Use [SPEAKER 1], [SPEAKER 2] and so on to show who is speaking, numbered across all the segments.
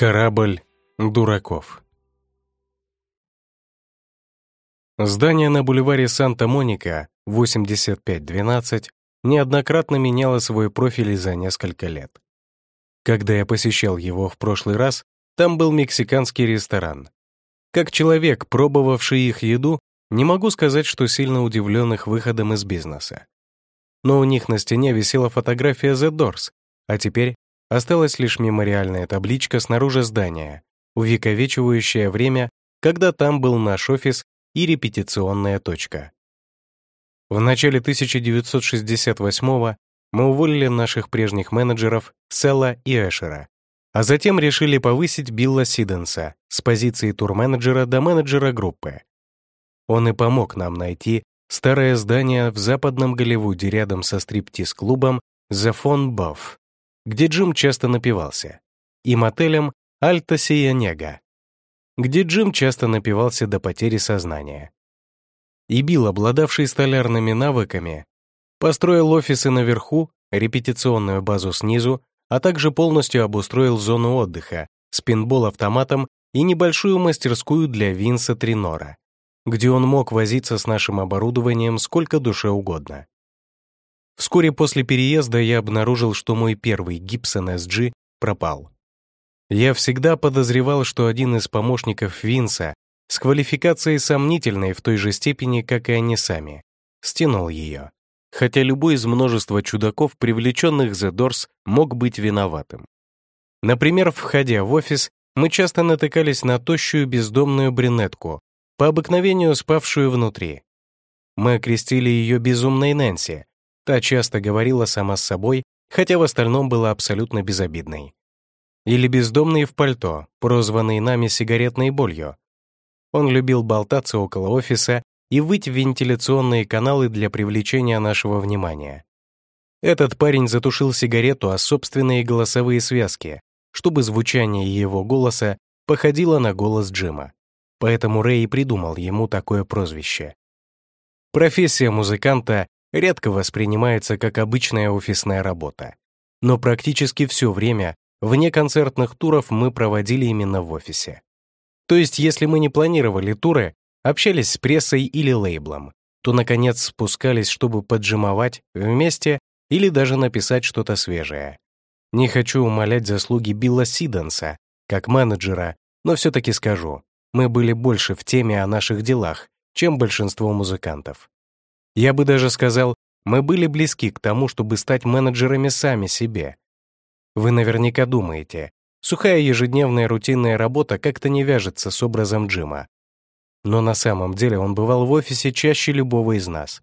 [SPEAKER 1] Корабль дураков. Здание на бульваре Санта-Моника, 8512, неоднократно меняло свой профиль за несколько лет. Когда я посещал его в прошлый раз, там был мексиканский ресторан. Как человек, пробовавший их еду, не могу сказать, что сильно удивлен их выходом из бизнеса. Но у них на стене висела фотография The Doors, а теперь осталась лишь мемориальная табличка снаружи здания, увековечивающая время, когда там был наш офис и репетиционная точка. В начале 1968 мы уволили наших прежних менеджеров Селла и Эшера, а затем решили повысить Билла Сиденса с позиции турменеджера до менеджера группы. Он и помог нам найти старое здание в западном Голливуде рядом со стриптиз-клубом The Fon Buff, где Джим часто напивался, и мотелем Альта Сия где Джим часто напивался до потери сознания. И Билл, обладавший столярными навыками, построил офисы наверху, репетиционную базу снизу, а также полностью обустроил зону отдыха с пинбол-автоматом и небольшую мастерскую для Винса Тринора, где он мог возиться с нашим оборудованием сколько душе угодно. Вскоре после переезда я обнаружил, что мой первый Gibson SG пропал. Я всегда подозревал, что один из помощников Винса с квалификацией сомнительной в той же степени, как и они сами, стянул ее. Хотя любой из множества чудаков, привлеченных The Doors, мог быть виноватым. Например, входя в офис, мы часто натыкались на тощую бездомную брюнетку, по обыкновению спавшую внутри. Мы окрестили ее «безумной Нэнси», та часто говорила сама с собой, хотя в остальном была абсолютно безобидной. Или бездомный в пальто, прозванный нами сигаретной болью. Он любил болтаться около офиса и выть в вентиляционные каналы для привлечения нашего внимания. Этот парень затушил сигарету о собственные голосовые связки, чтобы звучание его голоса походило на голос Джима. Поэтому Рэй придумал ему такое прозвище. Профессия музыканта редко воспринимается как обычная офисная работа. Но практически все время вне концертных туров мы проводили именно в офисе. То есть, если мы не планировали туры, общались с прессой или лейблом, то, наконец, спускались, чтобы поджимовать вместе или даже написать что-то свежее. Не хочу умалять заслуги Билла Сиденса, как менеджера, но все-таки скажу, мы были больше в теме о наших делах, чем большинство музыкантов. Я бы даже сказал, мы были близки к тому, чтобы стать менеджерами сами себе. Вы наверняка думаете, сухая ежедневная рутинная работа как-то не вяжется с образом Джима. Но на самом деле он бывал в офисе чаще любого из нас.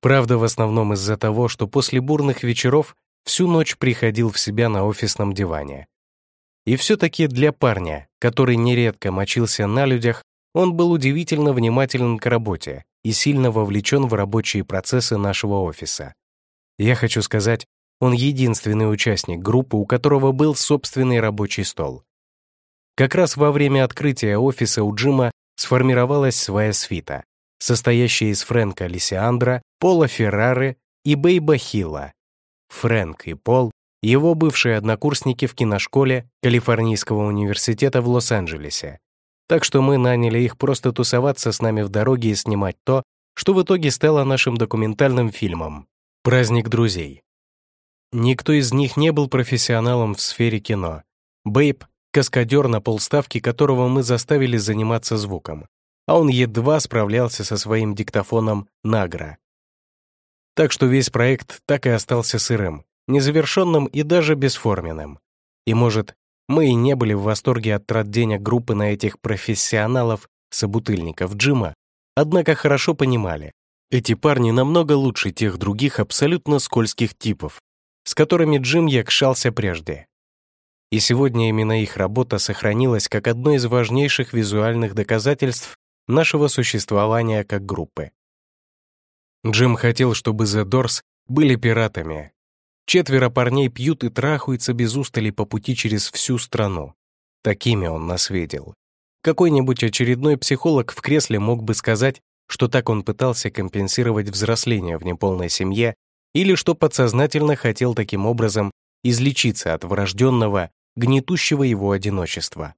[SPEAKER 1] Правда, в основном из-за того, что после бурных вечеров всю ночь приходил в себя на офисном диване. И все-таки для парня, который нередко мочился на людях, он был удивительно внимателен к работе и сильно вовлечен в рабочие процессы нашего офиса. Я хочу сказать, он единственный участник группы, у которого был собственный рабочий стол. Как раз во время открытия офиса у Джима сформировалась своя свита, состоящая из Фрэнка Лисиандра, Пола Феррары и Бейба Хилла. Фрэнк и Пол — его бывшие однокурсники в киношколе Калифорнийского университета в Лос-Анджелесе, так что мы наняли их просто тусоваться с нами в дороге и снимать то, что в итоге стало нашим документальным фильмом «Праздник друзей». Никто из них не был профессионалом в сфере кино. Бэйб — каскадер на полставки, которого мы заставили заниматься звуком, а он едва справлялся со своим диктофоном «Награ». Так что весь проект так и остался сырым, незавершенным и даже бесформенным. И, может, мы и не были в восторге от трат денег группы на этих профессионалов, собутыльников Джима, однако хорошо понимали, эти парни намного лучше тех других абсолютно скользких типов, с которыми Джим якшался прежде. И сегодня именно их работа сохранилась как одно из важнейших визуальных доказательств нашего существования как группы. Джим хотел, чтобы The Doors были пиратами, Четверо парней пьют и трахаются без устали по пути через всю страну. Такими он нас видел. Какой-нибудь очередной психолог в кресле мог бы сказать, что так он пытался компенсировать взросление в неполной семье или что подсознательно хотел таким образом излечиться от врожденного, гнетущего его одиночества.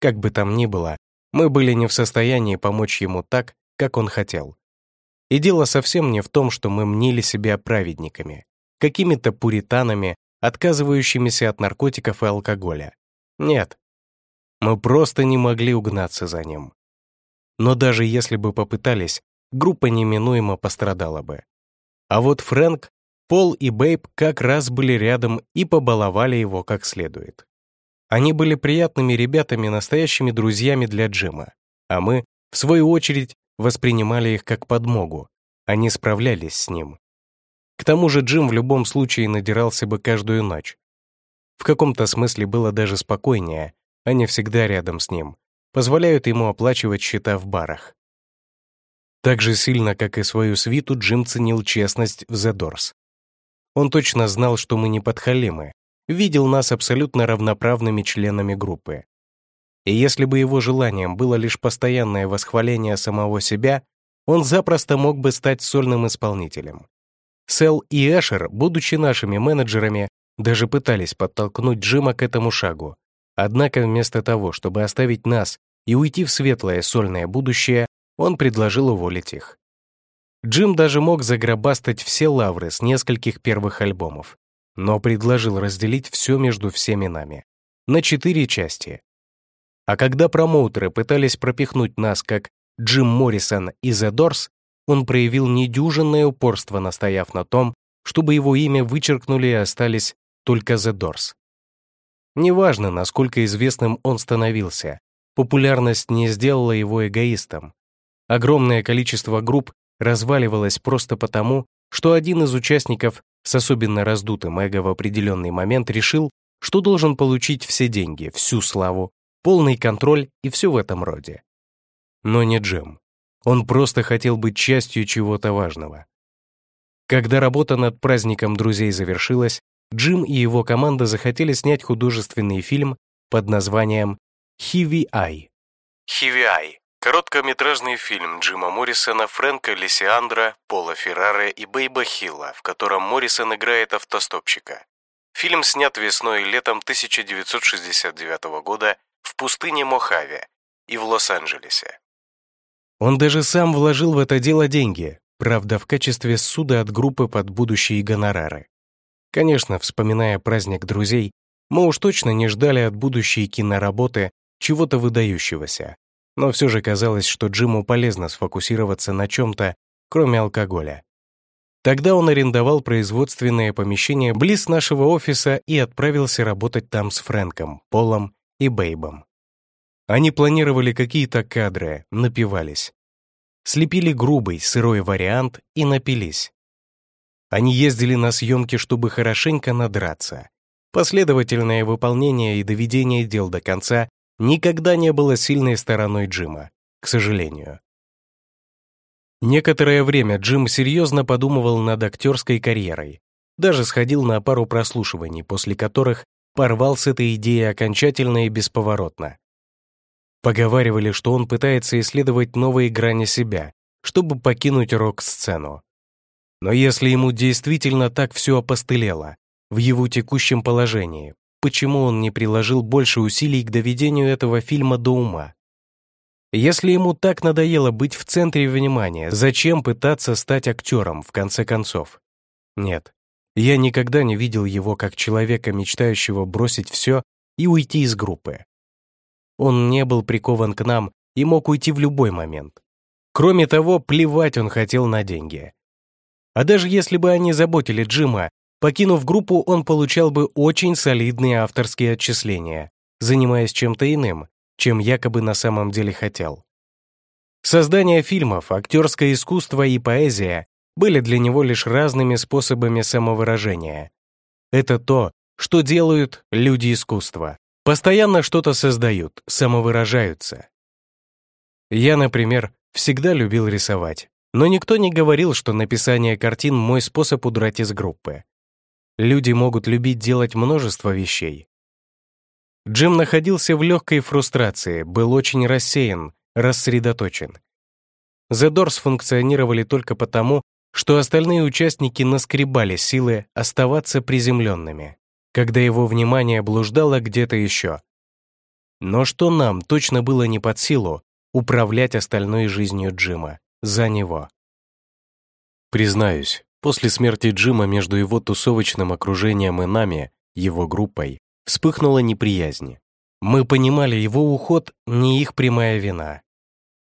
[SPEAKER 1] Как бы там ни было, мы были не в состоянии помочь ему так, как он хотел. И дело совсем не в том, что мы мнили себя праведниками, какими-то пуританами, отказывающимися от наркотиков и алкоголя. Нет. Мы просто не могли угнаться за ним. Но даже если бы попытались, группа неминуемо пострадала бы. А вот Фрэнк, Пол и Бэйб как раз были рядом и побаловали его как следует. Они были приятными ребятами, настоящими друзьями для Джима, а мы, в свою очередь, воспринимали их как подмогу. Они справлялись с ним. К тому же Джим в любом случае надирался бы каждую ночь. В каком-то смысле было даже спокойнее, они всегда рядом с ним, позволяют ему оплачивать счета в барах. Так же сильно, как и свою свиту, Джим ценил честность в The. Он точно знал, что мы не подхалимы, видел нас абсолютно равноправными членами группы. И если бы его желанием было лишь постоянное восхваление самого себя, он запросто мог бы стать сольным исполнителем. Сэл и Эшер, будучи нашими менеджерами, даже пытались подтолкнуть Джима к этому шагу. Однако вместо того, чтобы оставить нас и уйти в светлое сольное будущее, он предложил уволить их. Джим даже мог загробастать все лавры с нескольких первых альбомов, но предложил разделить все между всеми нами. На четыре части. А когда промоутеры пытались пропихнуть нас как Джим Моррисон и The Doors, он проявил недюжинное упорство, настояв на том, чтобы его имя вычеркнули и остались только The Doors. Неважно, насколько известным он становился, популярность не сделала его эгоистом. Огромное количество групп разваливалось просто потому, что один из участников с особенно раздутым эго в определенный момент решил, что должен получить все деньги, всю славу, полный контроль и все в этом роде. Но не Джим. Он просто хотел быть частью чего-то важного. Когда работа над праздником друзей завершилась, Джим и его команда захотели снять художественный фильм под названием «Хиви Ай». «Хиви Ай» — короткометражный фильм Джима Моррисона, Фрэнка Лисиандра, Пола Ферраре и Бейба Хилла, в котором Моррисон играет автостопщика. Фильм снят весной и летом 1969 года в пустыне Мохаве и в Лос-Анджелесе. Он даже сам вложил в это дело деньги, правда, в качестве суда от группы под будущие гонорары. Конечно, вспоминая праздник друзей, мы уж точно не ждали от будущей киноработы чего-то выдающегося, но все же казалось, что Джиму полезно сфокусироваться на чем-то, кроме алкоголя. Тогда он арендовал производственное помещение близ нашего офиса и отправился работать там с Фрэнком, Полом и Бейбом. Они планировали какие-то кадры, напивались. Слепили грубый, сырой вариант и напились. Они ездили на съемки, чтобы хорошенько надраться. Последовательное выполнение и доведение дел до конца никогда не было сильной стороной Джима, к сожалению. Некоторое время Джим серьезно подумывал над актерской карьерой, даже сходил на пару прослушиваний, после которых порвал с этой идеей окончательно и бесповоротно. Поговаривали, что он пытается исследовать новые грани себя, чтобы покинуть рок-сцену. Но если ему действительно так все опостылело, в его текущем положении, почему он не приложил больше усилий к доведению этого фильма до ума? Если ему так надоело быть в центре внимания, зачем пытаться стать актером, в конце концов? Нет, я никогда не видел его как человека, мечтающего бросить все и уйти из группы. Он не был прикован к нам и мог уйти в любой момент. Кроме того, плевать он хотел на деньги. А даже если бы они заботили Джима, покинув группу, он получал бы очень солидные авторские отчисления, занимаясь чем-то иным, чем якобы на самом деле хотел. Создание фильмов, актерское искусство и поэзия были для него лишь разными способами самовыражения. Это то, что делают люди искусства. Постоянно что-то создают, самовыражаются. Я, например, всегда любил рисовать, но никто не говорил, что написание картин — мой способ удрать из группы. Люди могут любить делать множество вещей. Джим находился в легкой фрустрации, был очень рассеян, рассредоточен. The Doors функционировали только потому, что остальные участники наскребали силы оставаться приземленными. Когда его внимание блуждало где-то еще. Но что нам точно было не под силу управлять остальной жизнью Джима за него. Признаюсь, после смерти Джима между его тусовочным окружением и нами, его группой, вспыхнула неприязнь. Мы понимали, его уход не их прямая вина.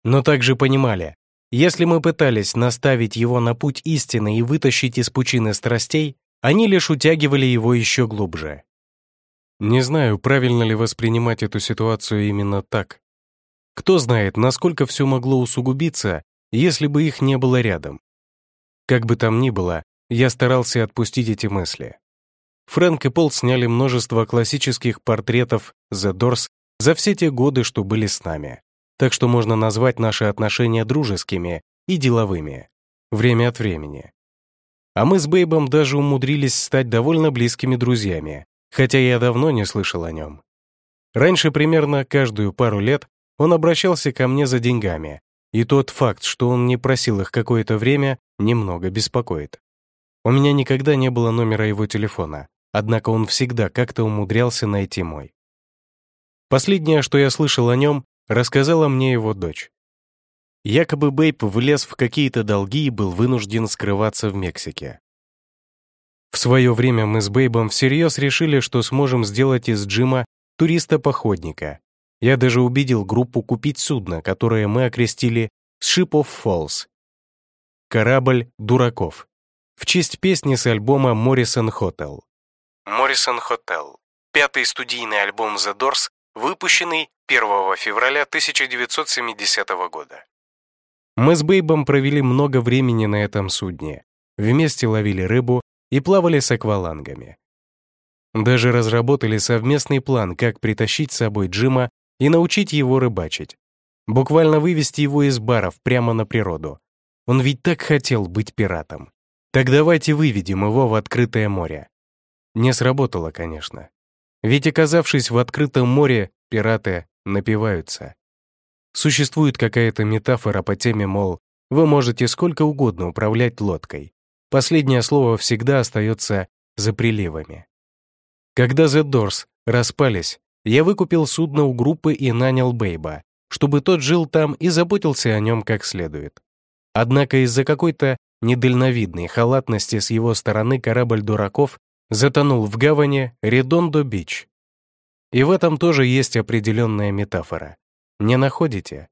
[SPEAKER 1] Но также понимали, если мы пытались наставить его на путь истины и вытащить из пучины страстей, они лишь утягивали его еще глубже. Не знаю, правильно ли воспринимать эту ситуацию именно так. Кто знает, насколько все могло усугубиться, если бы их не было рядом. Как бы там ни было, я старался отпустить эти мысли. Фрэнк и Пол сняли множество классических портретов The Doors за все те годы, что были с нами так что можно назвать наши отношения дружескими и деловыми, время от времени. А мы с Бейбом даже умудрились стать довольно близкими друзьями, хотя я давно не слышал о нем. Раньше примерно каждую пару лет он обращался ко мне за деньгами, и тот факт, что он не просил их какое-то время, немного беспокоит. У меня никогда не было номера его телефона, однако он всегда как-то умудрялся найти мой. Последнее, что я слышал о нем, рассказала мне его дочь. Якобы Бейп влез в какие-то долги и был вынужден скрываться в Мексике. В свое время мы с Бейбом всерьез решили, что сможем сделать из Джима туриста-походника. Я даже убедил группу купить судно, которое мы окрестили «Ship of Falls» — «Корабль дураков» в честь песни с альбома «Morrison Hotel». «Morrison Hotel» — пятый студийный альбом The Doors, выпущенный 1 февраля 1970 года. Мы с Бейбом провели много времени на этом судне, вместе ловили рыбу и плавали с аквалангами. Даже разработали совместный план, как притащить с собой Джима и научить его рыбачить. Буквально вывести его из баров прямо на природу. Он ведь так хотел быть пиратом. Так давайте выведем его в открытое море. Не сработало, конечно. Ведь оказавшись в открытом море, пираты напиваются. Существует какая-то метафора по теме, мол, вы можете сколько угодно управлять лодкой. Последнее слово всегда остается за приливами. Когда The Doors распались, я выкупил судно у группы и нанял Бейба, чтобы тот жил там и заботился о нем как следует. Однако из-за какой-то недальновидной халатности с его стороны корабль дураков затонул в гавани Редондо-Бич. И в этом тоже есть определенная метафора. Не находите?